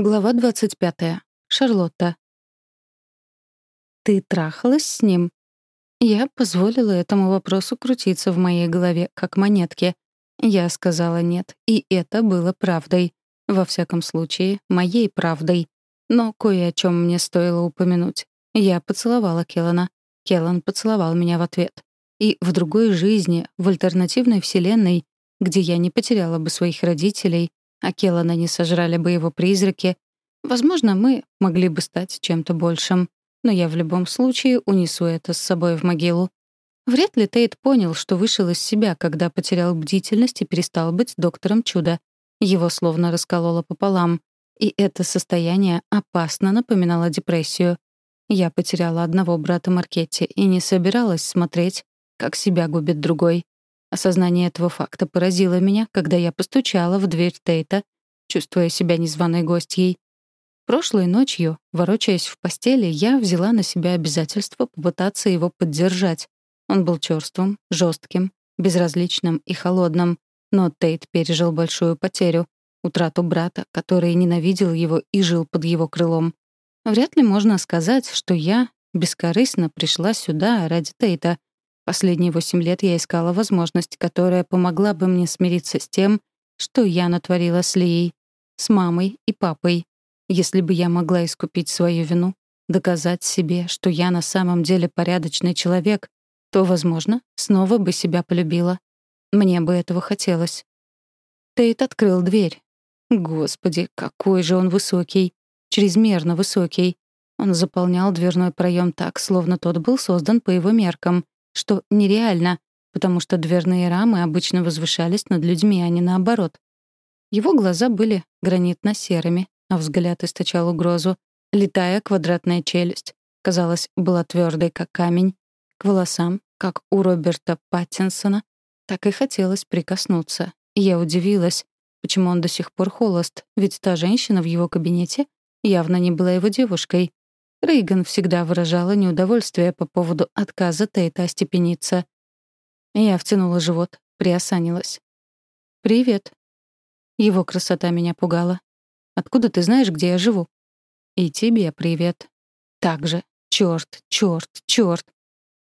Глава 25. Шарлотта. «Ты трахалась с ним?» Я позволила этому вопросу крутиться в моей голове, как монетки. Я сказала «нет», и это было правдой. Во всяком случае, моей правдой. Но кое о чем мне стоило упомянуть. Я поцеловала Келлана. Келлан поцеловал меня в ответ. И в другой жизни, в альтернативной вселенной, где я не потеряла бы своих родителей, а Келлана не сожрали бы его призраки, возможно, мы могли бы стать чем-то большим. Но я в любом случае унесу это с собой в могилу. Вряд ли Тейт понял, что вышел из себя, когда потерял бдительность и перестал быть доктором чуда. Его словно раскололо пополам. И это состояние опасно напоминало депрессию. Я потеряла одного брата Маркетти и не собиралась смотреть, как себя губит другой. Осознание этого факта поразило меня, когда я постучала в дверь Тейта, чувствуя себя незваной гостьей. Прошлой ночью, ворочаясь в постели, я взяла на себя обязательство попытаться его поддержать. Он был чёрствым, жестким, безразличным и холодным, но Тейт пережил большую потерю — утрату брата, который ненавидел его и жил под его крылом. Вряд ли можно сказать, что я бескорыстно пришла сюда ради Тейта, Последние восемь лет я искала возможность, которая помогла бы мне смириться с тем, что я натворила с Лией, с мамой и папой. Если бы я могла искупить свою вину, доказать себе, что я на самом деле порядочный человек, то, возможно, снова бы себя полюбила. Мне бы этого хотелось. Тейт открыл дверь. Господи, какой же он высокий. Чрезмерно высокий. Он заполнял дверной проем так, словно тот был создан по его меркам — что нереально, потому что дверные рамы обычно возвышались над людьми, а не наоборот. Его глаза были гранитно-серыми, а взгляд источал угрозу. Летая квадратная челюсть, казалось, была твердой, как камень. К волосам, как у Роберта Паттинсона, так и хотелось прикоснуться. Я удивилась, почему он до сих пор холост, ведь та женщина в его кабинете явно не была его девушкой. Рейган всегда выражала неудовольствие по поводу отказа Тейта остепениться. Я втянула живот, приосанилась. «Привет». Его красота меня пугала. «Откуда ты знаешь, где я живу?» «И тебе привет». «Так же. Чёрт, чёрт, чёрт».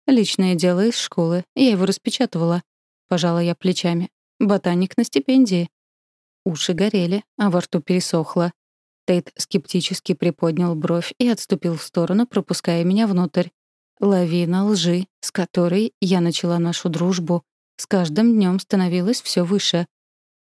«Личное дело из школы. Я его распечатывала». Пожала я плечами. «Ботаник на стипендии». Уши горели, а во рту пересохло. Тейт скептически приподнял бровь и отступил в сторону, пропуская меня внутрь. Лавина лжи, с которой я начала нашу дружбу, с каждым днем становилась все выше.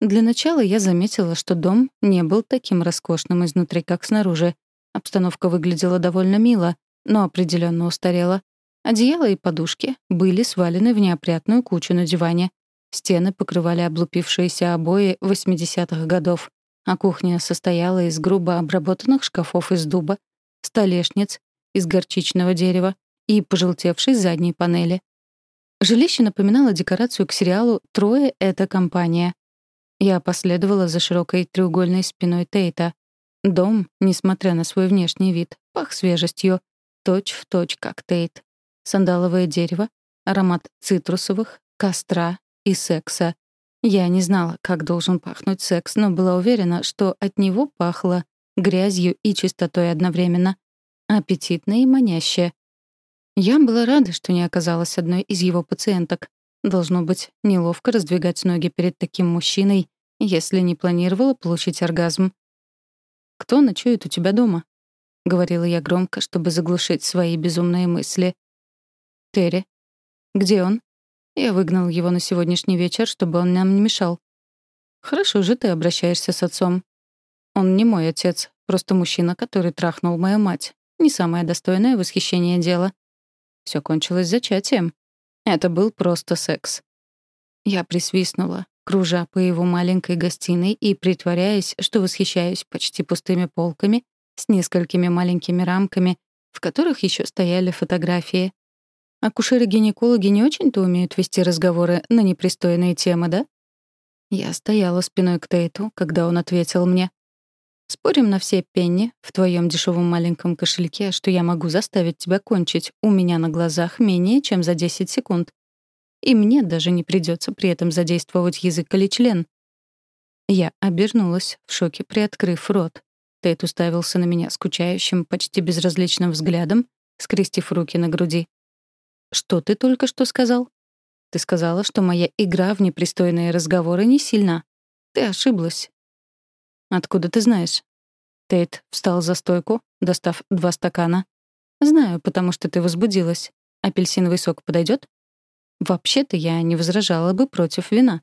Для начала я заметила, что дом не был таким роскошным изнутри, как снаружи. Обстановка выглядела довольно мило, но определенно устарела. Одеяло и подушки были свалены в неопрятную кучу на диване. Стены покрывали облупившиеся обои 80-х годов а кухня состояла из грубо обработанных шкафов из дуба, столешниц из горчичного дерева и пожелтевшей задней панели. Жилище напоминало декорацию к сериалу «Трое — это компания». Я последовала за широкой треугольной спиной Тейта. Дом, несмотря на свой внешний вид, пах свежестью, точь в точь, как Тейт. Сандаловое дерево, аромат цитрусовых, костра и секса. Я не знала, как должен пахнуть секс, но была уверена, что от него пахло грязью и чистотой одновременно. Аппетитно и маняще. Я была рада, что не оказалась одной из его пациенток. Должно быть, неловко раздвигать ноги перед таким мужчиной, если не планировала получить оргазм. «Кто ночует у тебя дома?» — говорила я громко, чтобы заглушить свои безумные мысли. «Терри. Где он?» Я выгнал его на сегодняшний вечер, чтобы он нам не мешал. Хорошо же ты обращаешься с отцом. Он не мой отец, просто мужчина, который трахнул мою мать. Не самое достойное восхищение дело. Все кончилось зачатием. Это был просто секс. Я присвистнула, кружа по его маленькой гостиной и притворяясь, что восхищаюсь почти пустыми полками с несколькими маленькими рамками, в которых еще стояли фотографии. Акушеры-гинекологи не очень-то умеют вести разговоры на непристойные темы, да? Я стояла спиной к Тейту, когда он ответил мне. «Спорим на все пенни в твоем дешевом маленьком кошельке, что я могу заставить тебя кончить у меня на глазах менее чем за 10 секунд. И мне даже не придется при этом задействовать язык или член». Я обернулась, в шоке приоткрыв рот. Тейт уставился на меня скучающим, почти безразличным взглядом, скрестив руки на груди. «Что ты только что сказал?» «Ты сказала, что моя игра в непристойные разговоры не сильна. Ты ошиблась». «Откуда ты знаешь?» Тейт встал за стойку, достав два стакана. «Знаю, потому что ты возбудилась. Апельсиновый сок подойдет? «Вообще-то я не возражала бы против вина».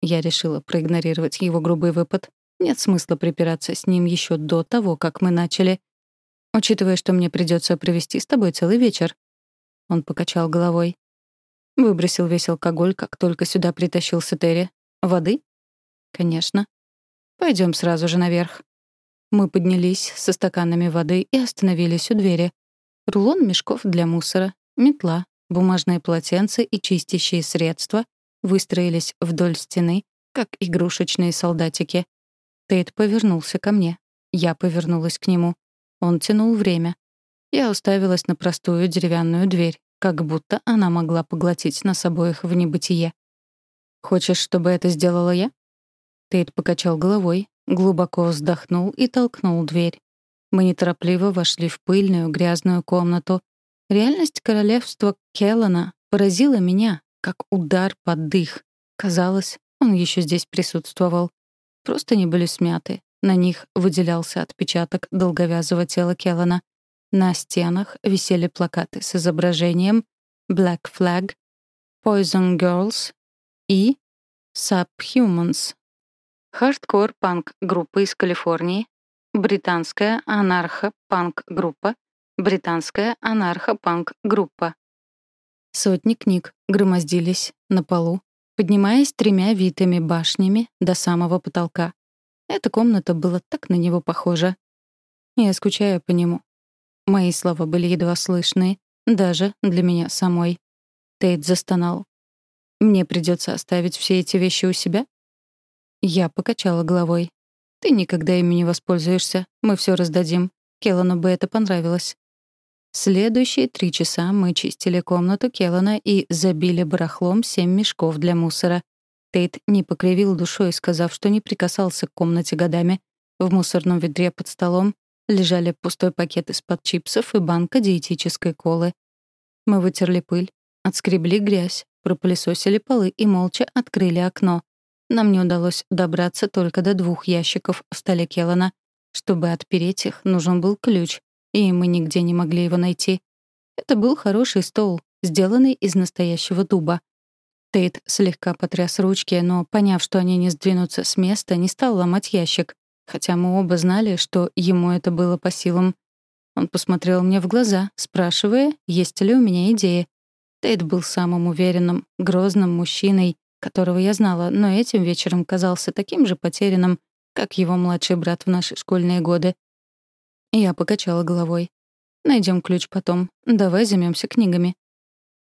Я решила проигнорировать его грубый выпад. Нет смысла припираться с ним еще до того, как мы начали. Учитывая, что мне придется провести с тобой целый вечер. Он покачал головой. Выбросил весь алкоголь, как только сюда притащился Терри. Воды? Конечно. Пойдем сразу же наверх. Мы поднялись со стаканами воды и остановились у двери. Рулон мешков для мусора, метла, бумажные полотенца и чистящие средства выстроились вдоль стены, как игрушечные солдатики. Тейт повернулся ко мне. Я повернулась к нему. Он тянул время. Я уставилась на простую деревянную дверь, как будто она могла поглотить нас обоих в небытие. «Хочешь, чтобы это сделала я?» Тейт покачал головой, глубоко вздохнул и толкнул дверь. Мы неторопливо вошли в пыльную, грязную комнату. Реальность королевства Келлана поразила меня, как удар под дых. Казалось, он еще здесь присутствовал. Просто не были смяты. На них выделялся отпечаток долговязого тела Келлана. На стенах висели плакаты с изображением Black Flag, Poison Girls и Subhumans. Хардкор-панк-группа из Калифорнии, британская анархо-панк-группа, британская анархо-панк-группа. Сотни книг громоздились на полу, поднимаясь тремя витыми башнями до самого потолка. Эта комната была так на него похожа. Я скучаю по нему. Мои слова были едва слышны, даже для меня самой. Тейт застонал. «Мне придется оставить все эти вещи у себя?» Я покачала головой. «Ты никогда ими не воспользуешься. Мы все раздадим. Келлану бы это понравилось». Следующие три часа мы чистили комнату Келлана и забили барахлом семь мешков для мусора. Тейт не покривил душой, сказав, что не прикасался к комнате годами. В мусорном ведре под столом лежали пустой пакет из-под чипсов и банка диетической колы. Мы вытерли пыль, отскребли грязь, пропылесосили полы и молча открыли окно. Нам не удалось добраться только до двух ящиков в столе Келлана. Чтобы отпереть их, нужен был ключ, и мы нигде не могли его найти. Это был хороший стол, сделанный из настоящего дуба. Тейт слегка потряс ручки, но, поняв, что они не сдвинутся с места, не стал ломать ящик, хотя мы оба знали, что ему это было по силам. Он посмотрел мне в глаза, спрашивая, есть ли у меня идеи. Тейт был самым уверенным, грозным мужчиной, которого я знала, но этим вечером казался таким же потерянным, как его младший брат в наши школьные годы. Я покачала головой. Найдем ключ потом. Давай займемся книгами.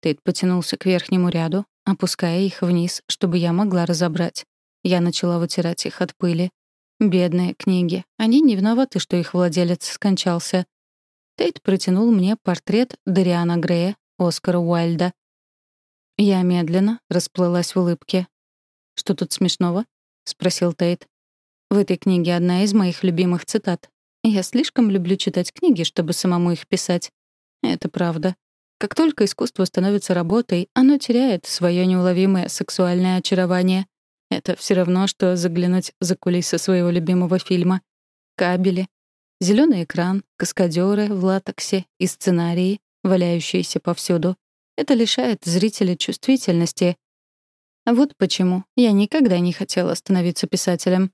Тейт потянулся к верхнему ряду, опуская их вниз, чтобы я могла разобрать. Я начала вытирать их от пыли. Бедные книги. Они не виноваты, что их владелец скончался. Тейт протянул мне портрет Дариана Грея, Оскара Уайльда. Я медленно расплылась в улыбке. «Что тут смешного?» — спросил Тейт. «В этой книге одна из моих любимых цитат. Я слишком люблю читать книги, чтобы самому их писать. Это правда. Как только искусство становится работой, оно теряет свое неуловимое сексуальное очарование. Это все равно, что заглянуть за кулисы своего любимого фильма. Кабели, зеленый экран, каскадеры в латексе и сценарии, валяющиеся повсюду. Это лишает зрителя чувствительности. Вот почему я никогда не хотела становиться писателем.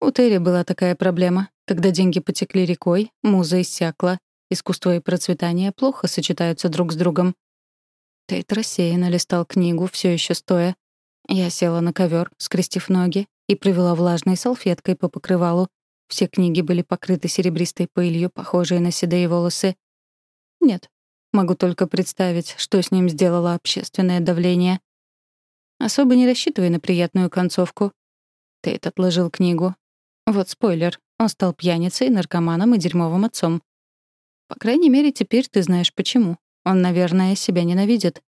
У Терри была такая проблема. Когда деньги потекли рекой, муза иссякла. Искусство и процветание плохо сочетаются друг с другом. Тейт рассеянно листал книгу, все еще стоя. Я села на ковер, скрестив ноги, и провела влажной салфеткой по покрывалу. Все книги были покрыты серебристой пылью, похожей на седые волосы. Нет, Могу только представить, что с ним сделало общественное давление. Особо не рассчитывай на приятную концовку. Тейт отложил книгу. Вот спойлер. Он стал пьяницей, наркоманом и дерьмовым отцом. По крайней мере, теперь ты знаешь почему. Он, наверное, себя ненавидит.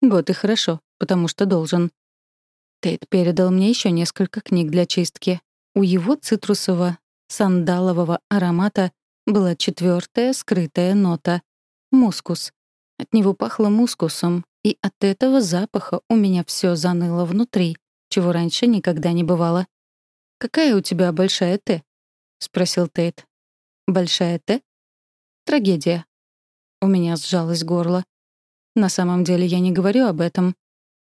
Вот и хорошо, потому что должен. Тейт передал мне еще несколько книг для чистки. У его цитрусового сандалового аромата была четвертая скрытая нота — мускус. От него пахло мускусом, и от этого запаха у меня все заныло внутри, чего раньше никогда не бывало. «Какая у тебя большая Т?» — спросил Тейт. «Большая Т?» «Трагедия». У меня сжалось горло. На самом деле я не говорю об этом.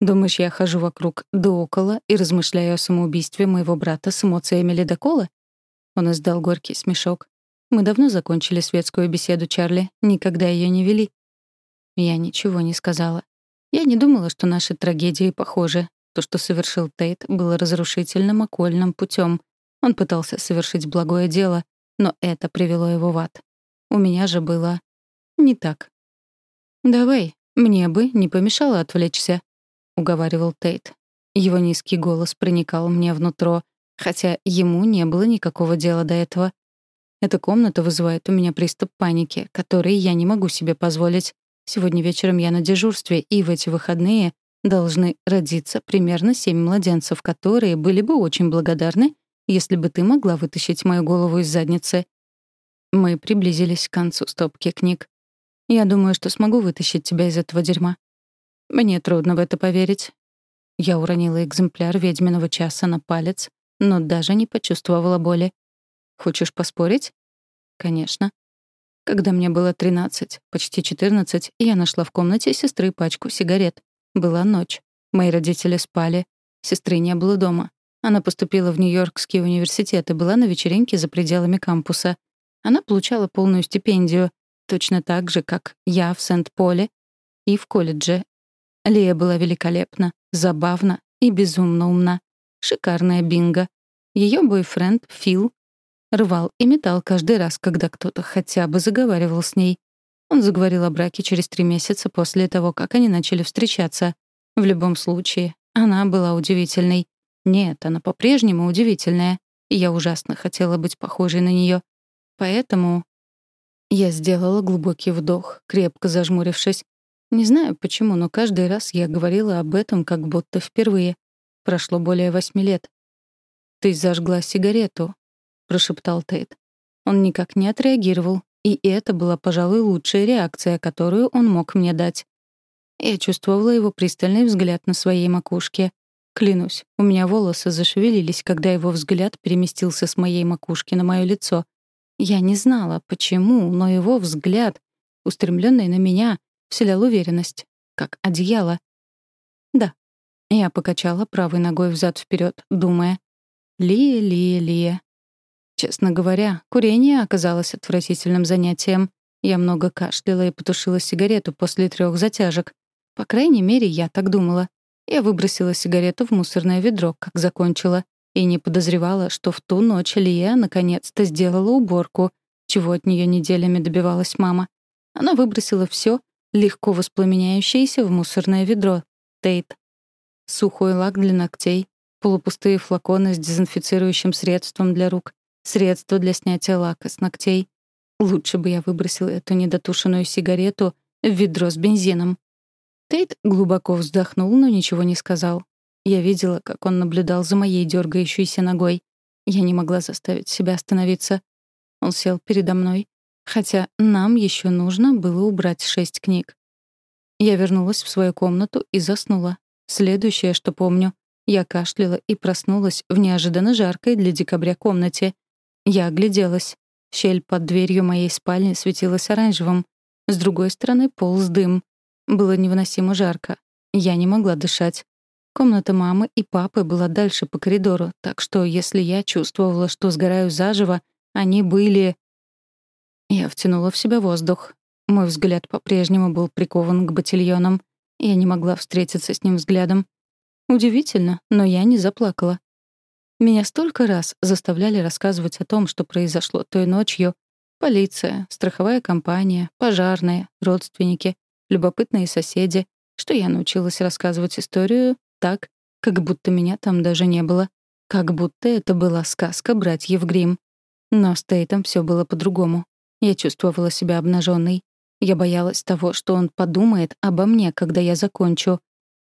Думаешь, я хожу вокруг да около и размышляю о самоубийстве моего брата с эмоциями ледокола? Он издал горький смешок. Мы давно закончили светскую беседу, Чарли. Никогда ее не вели. Я ничего не сказала. Я не думала, что наши трагедии похожи. То, что совершил Тейт, было разрушительным окольным путем. Он пытался совершить благое дело, но это привело его в ад. У меня же было не так. «Давай, мне бы не помешало отвлечься», — уговаривал Тейт. Его низкий голос проникал мне внутрь, хотя ему не было никакого дела до этого. Эта комната вызывает у меня приступ паники, который я не могу себе позволить. Сегодня вечером я на дежурстве, и в эти выходные должны родиться примерно семь младенцев, которые были бы очень благодарны, если бы ты могла вытащить мою голову из задницы. Мы приблизились к концу стопки книг. Я думаю, что смогу вытащить тебя из этого дерьма. Мне трудно в это поверить. Я уронила экземпляр ведьминого часа на палец, но даже не почувствовала боли. Хочешь поспорить? Конечно. Когда мне было 13, почти 14, я нашла в комнате сестры пачку сигарет. Была ночь. Мои родители спали. Сестры не было дома. Она поступила в Нью-Йоркский университет и была на вечеринке за пределами кампуса. Она получала полную стипендию, точно так же, как я в Сент-Поле и в колледже. Лия была великолепна, забавна и безумно умна. Шикарная бинго. Ее бойфренд Фил Рвал и метал каждый раз, когда кто-то хотя бы заговаривал с ней. Он заговорил о браке через три месяца после того, как они начали встречаться. В любом случае, она была удивительной. Нет, она по-прежнему удивительная. Я ужасно хотела быть похожей на нее. Поэтому я сделала глубокий вдох, крепко зажмурившись. Не знаю почему, но каждый раз я говорила об этом как будто впервые. Прошло более восьми лет. «Ты зажгла сигарету», прошептал Тейт. Он никак не отреагировал, и это была, пожалуй, лучшая реакция, которую он мог мне дать. Я чувствовала его пристальный взгляд на своей макушке. Клянусь, у меня волосы зашевелились, когда его взгляд переместился с моей макушки на мое лицо. Я не знала, почему, но его взгляд, устремленный на меня, вселял уверенность, как одеяло. Да. Я покачала правой ногой взад вперед, думая. «Лия, Лия, Лия, Честно говоря, курение оказалось отвратительным занятием. Я много кашляла и потушила сигарету после трех затяжек. По крайней мере, я так думала. Я выбросила сигарету в мусорное ведро, как закончила, и не подозревала, что в ту ночь Лия наконец-то сделала уборку, чего от нее неделями добивалась мама. Она выбросила все, легко воспламеняющееся в мусорное ведро. Тейт. Сухой лак для ногтей, полупустые флаконы с дезинфицирующим средством для рук, Средство для снятия лака с ногтей. Лучше бы я выбросила эту недотушенную сигарету в ведро с бензином. Тейт глубоко вздохнул, но ничего не сказал. Я видела, как он наблюдал за моей дергающейся ногой. Я не могла заставить себя остановиться. Он сел передо мной, хотя нам еще нужно было убрать шесть книг. Я вернулась в свою комнату и заснула. Следующее, что помню, я кашляла и проснулась в неожиданно жаркой для декабря комнате. Я огляделась. Щель под дверью моей спальни светилась оранжевым. С другой стороны полз дым. Было невыносимо жарко. Я не могла дышать. Комната мамы и папы была дальше по коридору, так что если я чувствовала, что сгораю заживо, они были... Я втянула в себя воздух. Мой взгляд по-прежнему был прикован к ботильонам. Я не могла встретиться с ним взглядом. Удивительно, но я не заплакала. Меня столько раз заставляли рассказывать о том, что произошло той ночью. Полиция, страховая компания, пожарные, родственники, любопытные соседи, что я научилась рассказывать историю так, как будто меня там даже не было. Как будто это была сказка братьев Гримм. Но с Тейтом всё было по-другому. Я чувствовала себя обнаженной. Я боялась того, что он подумает обо мне, когда я закончу,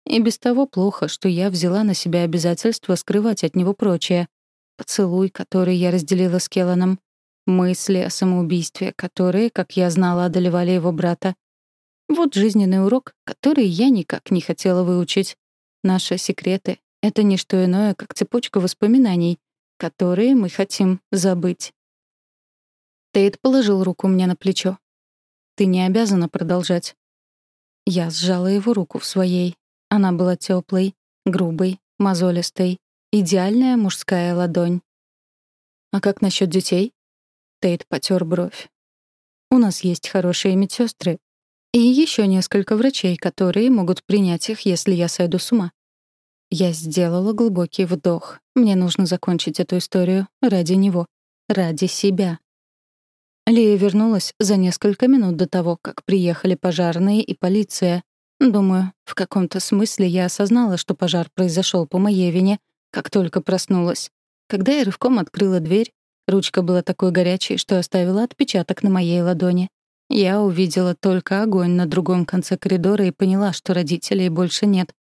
и без того плохо, что я взяла на себя обязательство скрывать от него прочее. поцелуй, который я разделила с Келланом, мысли о самоубийстве, которые, как я знала, одолевали его брата. Вот жизненный урок, который я никак не хотела выучить. Наши секреты — это не что иное, как цепочка воспоминаний, которые мы хотим забыть. Тейт положил руку мне на плечо. «Ты не обязана продолжать». Я сжала его руку в своей. Она была теплой, грубой, мозолистой. Идеальная мужская ладонь. «А как насчет детей?» Тейт потер бровь. «У нас есть хорошие медсестры, и еще несколько врачей, которые могут принять их, если я сойду с ума. Я сделала глубокий вдох. Мне нужно закончить эту историю ради него, ради себя. Лия вернулась за несколько минут до того, как приехали пожарные и полиция. Думаю, в каком-то смысле я осознала, что пожар произошел по моей вине, как только проснулась. Когда я рывком открыла дверь, ручка была такой горячей, что оставила отпечаток на моей ладони. Я увидела только огонь на другом конце коридора и поняла, что родителей больше нет.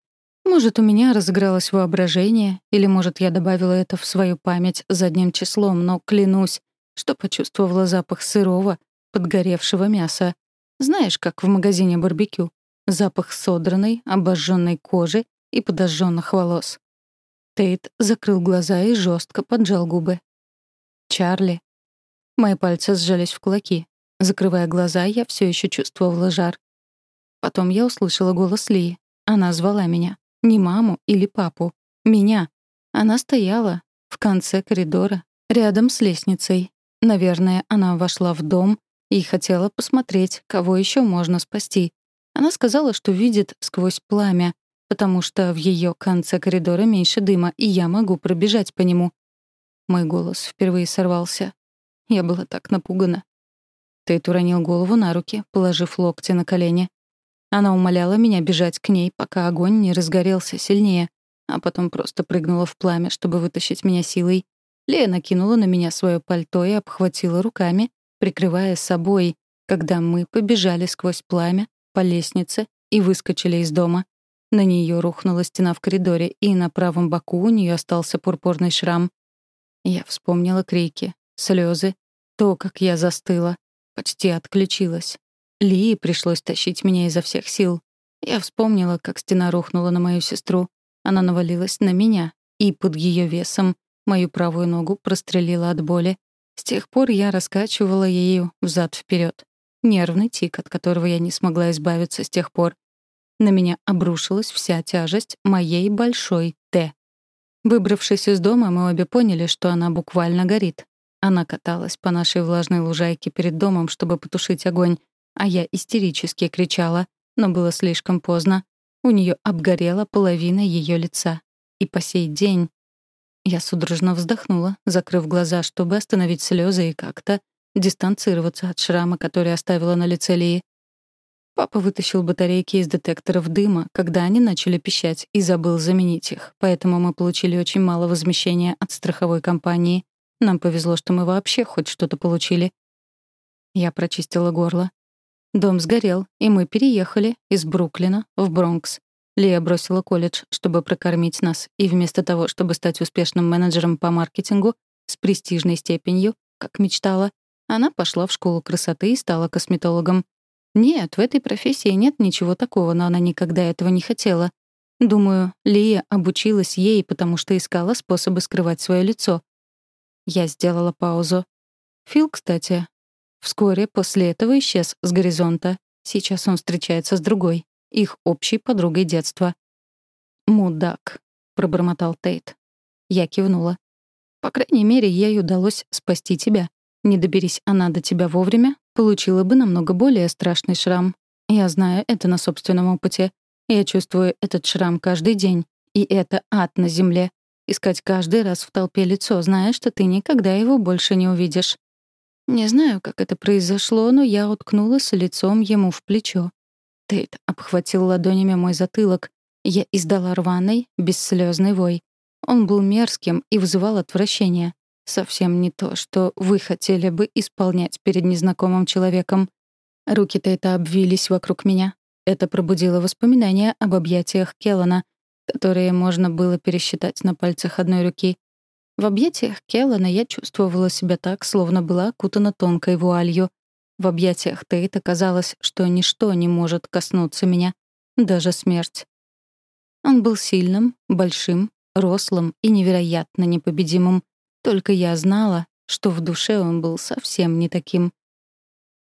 Может, у меня разыгралось воображение, или, может, я добавила это в свою память задним числом, но клянусь, что почувствовала запах сырого, подгоревшего мяса. Знаешь, как в магазине барбекю. Запах содранной, обожженной кожи и подожженных волос. Тейт закрыл глаза и жестко поджал губы. «Чарли». Мои пальцы сжались в кулаки. Закрывая глаза, я все еще чувствовала жар. Потом я услышала голос Ли. Она звала меня. Не маму или папу. Меня. Она стояла в конце коридора, рядом с лестницей. Наверное, она вошла в дом и хотела посмотреть, кого еще можно спасти. Она сказала, что видит сквозь пламя, потому что в ее конце коридора меньше дыма, и я могу пробежать по нему. Мой голос впервые сорвался. Я была так напугана. Тейт уронил голову на руки, положив локти на колени. Она умоляла меня бежать к ней, пока огонь не разгорелся сильнее, а потом просто прыгнула в пламя, чтобы вытащить меня силой. Лея накинула на меня свое пальто и обхватила руками, прикрывая собой, когда мы побежали сквозь пламя по лестнице и выскочили из дома. На нее рухнула стена в коридоре, и на правом боку у нее остался пурпурный шрам. Я вспомнила крики, слезы, то, как я застыла. Почти отключилась. Лии пришлось тащить меня изо всех сил. Я вспомнила, как стена рухнула на мою сестру. Она навалилась на меня, и под ее весом мою правую ногу прострелила от боли. С тех пор я раскачивала ею взад вперед. Нервный тик, от которого я не смогла избавиться с тех пор. На меня обрушилась вся тяжесть моей большой «Т». Выбравшись из дома, мы обе поняли, что она буквально горит. Она каталась по нашей влажной лужайке перед домом, чтобы потушить огонь, а я истерически кричала, но было слишком поздно. У нее обгорела половина ее лица. И по сей день... Я судорожно вздохнула, закрыв глаза, чтобы остановить слезы и как-то дистанцироваться от шрама, который оставила на лице Лии. Папа вытащил батарейки из детекторов дыма, когда они начали пищать, и забыл заменить их, поэтому мы получили очень мало возмещения от страховой компании. Нам повезло, что мы вообще хоть что-то получили. Я прочистила горло. Дом сгорел, и мы переехали из Бруклина в Бронкс. Лия бросила колледж, чтобы прокормить нас, и вместо того, чтобы стать успешным менеджером по маркетингу с престижной степенью, как мечтала, она пошла в школу красоты и стала косметологом. Нет, в этой профессии нет ничего такого, но она никогда этого не хотела. Думаю, Лия обучилась ей, потому что искала способы скрывать свое лицо, я сделала паузу. Фил, кстати, вскоре после этого исчез с горизонта. Сейчас он встречается с другой, их общей подругой детства. «Мудак», — пробормотал Тейт. Я кивнула. «По крайней мере, ей удалось спасти тебя. Не доберись она до тебя вовремя, получила бы намного более страшный шрам. Я знаю это на собственном опыте. Я чувствую этот шрам каждый день. И это ад на земле. Искать каждый раз в толпе лицо, зная, что ты никогда его больше не увидишь. Не знаю, как это произошло, но я уткнулась лицом ему в плечо. Тейт обхватил ладонями мой затылок. Я издала рваный, бесслёзный вой. Он был мерзким и вызывал отвращение. Совсем не то, что вы хотели бы исполнять перед незнакомым человеком. Руки Тейта обвились вокруг меня. Это пробудило воспоминания об объятиях Келлана — которые можно было пересчитать на пальцах одной руки. В объятиях Келлана я чувствовала себя так, словно была окутана тонкой вуалью. В объятиях Тейта казалось, что ничто не может коснуться меня, даже смерть. Он был сильным, большим, рослым и невероятно непобедимым. Только я знала, что в душе он был совсем не таким.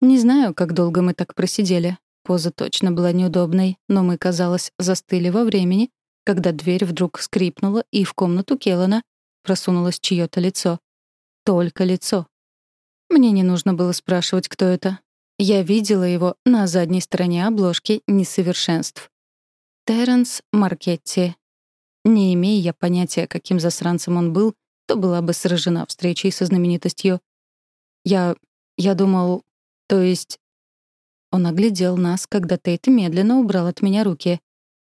Не знаю, как долго мы так просидели. Поза точно была неудобной, но мы, казалось, застыли во времени, когда дверь вдруг скрипнула, и в комнату Келлана просунулось чьё-то лицо. Только лицо. Мне не нужно было спрашивать, кто это. Я видела его на задней стороне обложки «Несовершенств». Терренс Маркетти. Не имея я понятия, каким засранцем он был, то была бы сражена встречей со знаменитостью. Я... я думал... То есть... Он оглядел нас, когда Тейт медленно убрал от меня руки.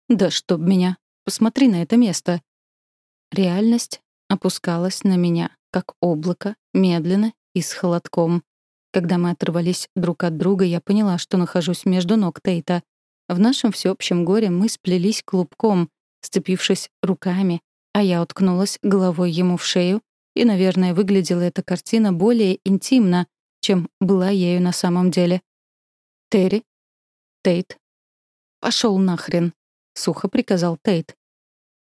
«Да чтоб меня! Посмотри на это место!» Реальность опускалась на меня, как облако, медленно и с холодком. Когда мы оторвались друг от друга, я поняла, что нахожусь между ног Тейта. В нашем всеобщем горе мы сплелись клубком, сцепившись руками, а я уткнулась головой ему в шею, и, наверное, выглядела эта картина более интимно, чем была ею на самом деле. «Терри?» «Тейт?» «Пошёл нахрен», — сухо приказал Тейт.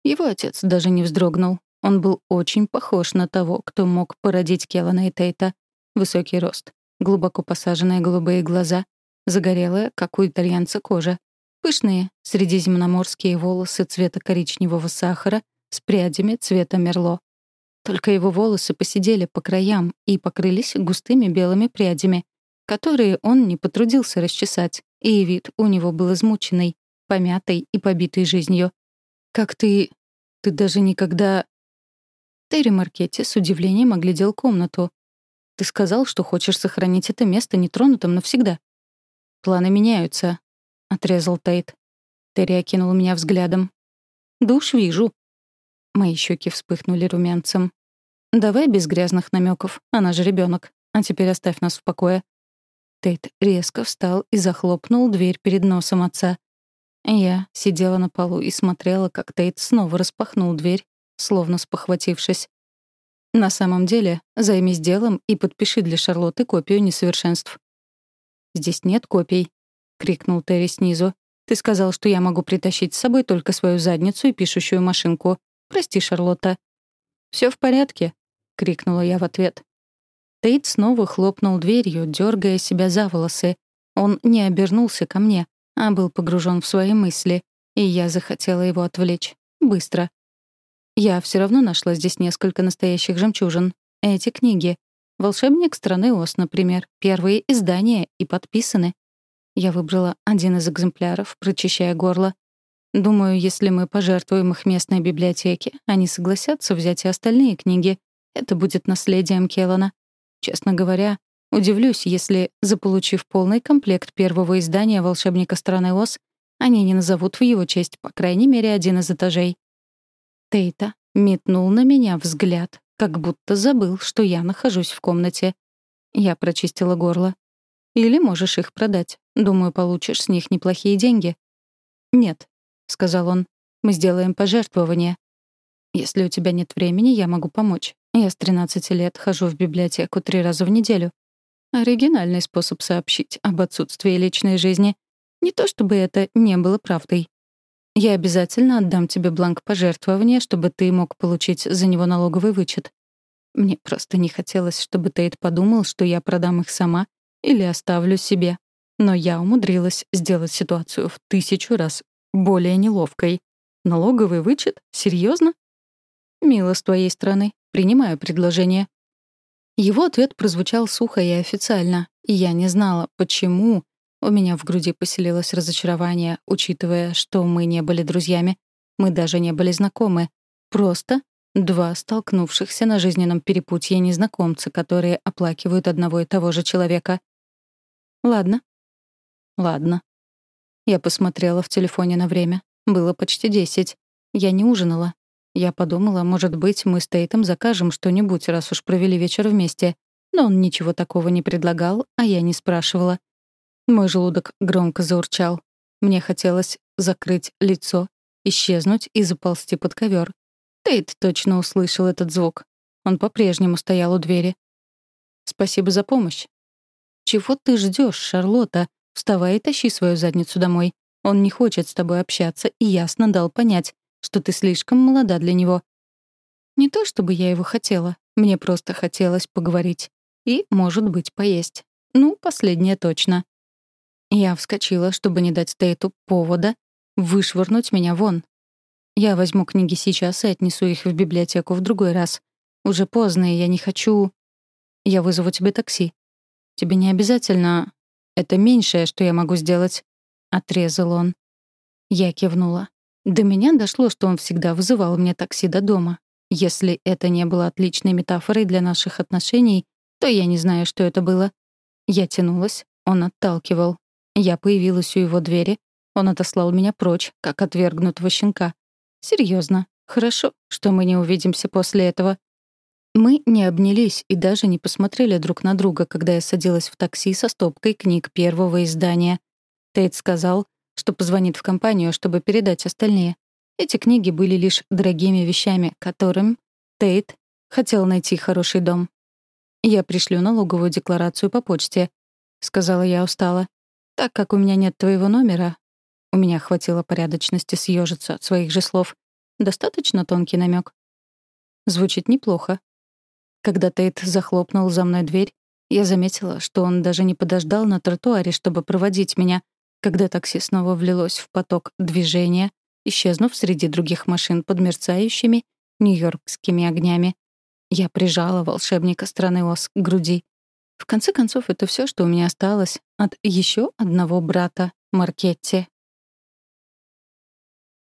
Его отец даже не вздрогнул. Он был очень похож на того, кто мог породить Келлана и Тейта. Высокий рост, глубоко посаженные голубые глаза, загорелая, как у итальянца, кожа, пышные средиземноморские волосы цвета коричневого сахара с прядями цвета мерло. Только его волосы посидели по краям и покрылись густыми белыми прядями, которые он не потрудился расчесать, и вид у него был измученный, помятый и побитый жизнью. «Как ты... ты даже никогда...» Терри Маркетти с удивлением оглядел комнату. «Ты сказал, что хочешь сохранить это место нетронутым навсегда». «Планы меняются», — отрезал Тейт. Терри окинул меня взглядом. «Душ вижу». Мои щеки вспыхнули румянцем. «Давай без грязных намеков, она же ребенок. А теперь оставь нас в покое». Тейт резко встал и захлопнул дверь перед носом отца. Я сидела на полу и смотрела, как Тейт снова распахнул дверь словно спохватившись. «На самом деле, займись делом и подпиши для Шарлотты копию несовершенств». «Здесь нет копий», — крикнул Терри снизу. «Ты сказал, что я могу притащить с собой только свою задницу и пишущую машинку. Прости, Шарлотта». Все в порядке», — крикнула я в ответ. Тейт снова хлопнул дверью, дергая себя за волосы. Он не обернулся ко мне, а был погружен в свои мысли, и я захотела его отвлечь. Быстро. Я все равно нашла здесь несколько настоящих жемчужин. Эти книги. «Волшебник страны Оз», например. Первые издания и подписаны. Я выбрала один из экземпляров, прочищая горло. Думаю, если мы пожертвуем их местной библиотеке, они согласятся взять и остальные книги. Это будет наследием Келлана. Честно говоря, удивлюсь, если, заполучив полный комплект первого издания «Волшебника страны Оз», они не назовут в его честь, по крайней мере, один из этажей. Тейта метнул на меня взгляд, как будто забыл, что я нахожусь в комнате. Я прочистила горло. «Или можешь их продать. Думаю, получишь с них неплохие деньги». «Нет», — сказал он, — «мы сделаем пожертвование. Если у тебя нет времени, я могу помочь. Я с 13 лет хожу в библиотеку три раза в неделю. Оригинальный способ сообщить об отсутствии личной жизни. Не то чтобы это не было правдой. Я обязательно отдам тебе бланк пожертвования, чтобы ты мог получить за него налоговый вычет. Мне просто не хотелось, чтобы Тейт подумал, что я продам их сама или оставлю себе. Но я умудрилась сделать ситуацию в тысячу раз более неловкой. Налоговый вычет? Серьезно? Мило с твоей стороны. Принимаю предложение. Его ответ прозвучал сухо и официально, и я не знала, почему у меня в груди поселилось разочарование, учитывая, что мы не были друзьями. Мы даже не были знакомы. Просто два столкнувшихся на жизненном перепутье незнакомца, которые оплакивают одного и того же человека. Ладно. Ладно. Я посмотрела в телефоне на время. Было почти десять. Я не ужинала. Я подумала, может быть, мы с Тейтом закажем что-нибудь, раз уж провели вечер вместе. Но он ничего такого не предлагал, а я не спрашивала. Мой желудок громко заурчал. Мне хотелось закрыть лицо, исчезнуть и заползти под ковер. Тейт точно услышал этот звук. Он по-прежнему стоял у двери. «Спасибо за помощь». «Чего ты ждешь, Шарлотта? Вставай и тащи свою задницу домой. Он не хочет с тобой общаться и ясно дал понять, что ты слишком молода для него». Не то чтобы я его хотела, мне просто хотелось поговорить. И, может быть, поесть. Ну, последнее точно. Я вскочила, чтобы не дать Тейту повода вышвырнуть меня вон. Я возьму книги сейчас и отнесу их в библиотеку в другой раз. Уже поздно, и я не хочу... Я вызову тебе такси. Тебе не обязательно... Это меньшее, что я могу сделать. Отрезал он. Я кивнула. До меня дошло, что он всегда вызывал мне такси до дома. Если это не было отличной метафорой для наших отношений, то я не знаю, что это было. Я тянулась, он отталкивал. Я появилась у его двери, он отослал меня прочь, как отвергнутого щенка. Серьезно, хорошо, что мы не увидимся после этого. Мы не обнялись и даже не посмотрели друг на друга, когда я садилась в такси со стопкой книг первого издания. Тейт сказал, что позвонит в компанию, чтобы передать остальные. Эти книги были лишь дорогими вещами, которым Тейт хотел найти хороший дом. «Я пришлю налоговую декларацию по почте», — сказала я устало. «Так как у меня нет твоего номера, у меня хватило порядочности съежиться от своих же слов. Достаточно тонкий намек. Звучит неплохо. Когда Тейт захлопнул за мной дверь, я заметила, что он даже не подождал на тротуаре, чтобы проводить меня, когда такси снова влилось в поток движения, исчезнув среди других машин под мерцающими нью-йоркскими огнями. Я прижала волшебника страны Оз к груди. В конце концов, это все, что у меня осталось от еще одного брата Маркетти.